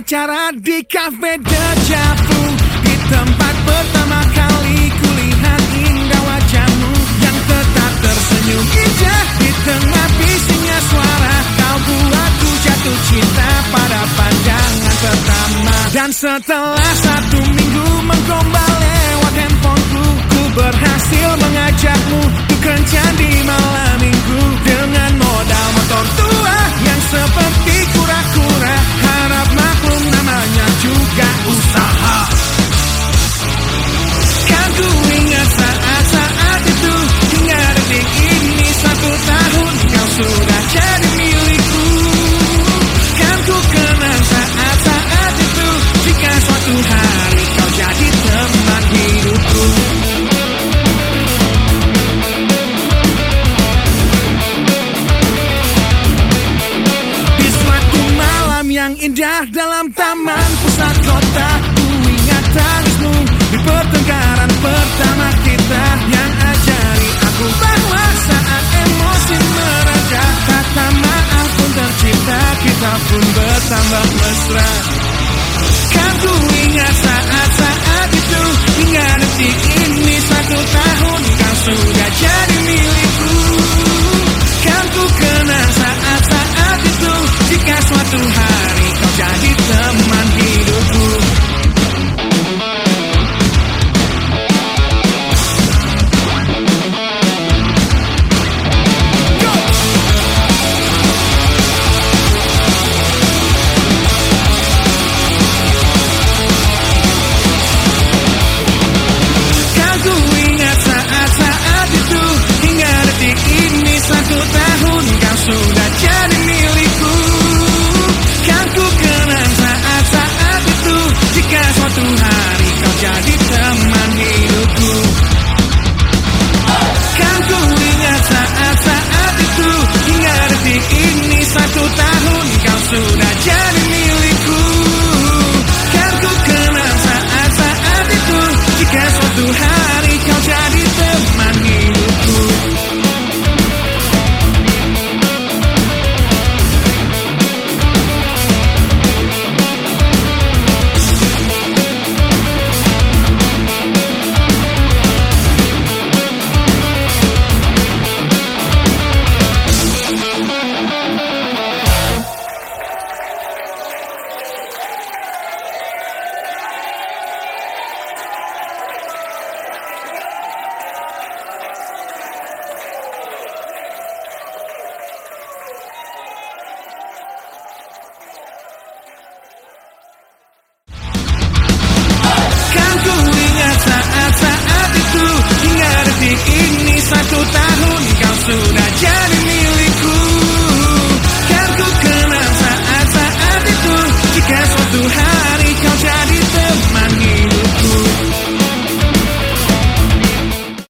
acara di cafe Dejavu Di tempat pertama kali kulihat indah wajahmu Yang tetap tersenyum. Indah Di tengah bisingnya suara Kau buatku jatuh cinta pada pandangan pertama. Dan setelah satu minggu menggombal indah dalam taman pusat kota. Ku ingat tangismu di pertengkaran pertama kita. Yang ajari aku bahwa saat emosi mereda Kata maaf pun tercipta. Kita pun bertambah mesra. Kan ku ingat saat-saat itu Hingga detik ini satu tahun kau sudah jadi guess what to have soon I can't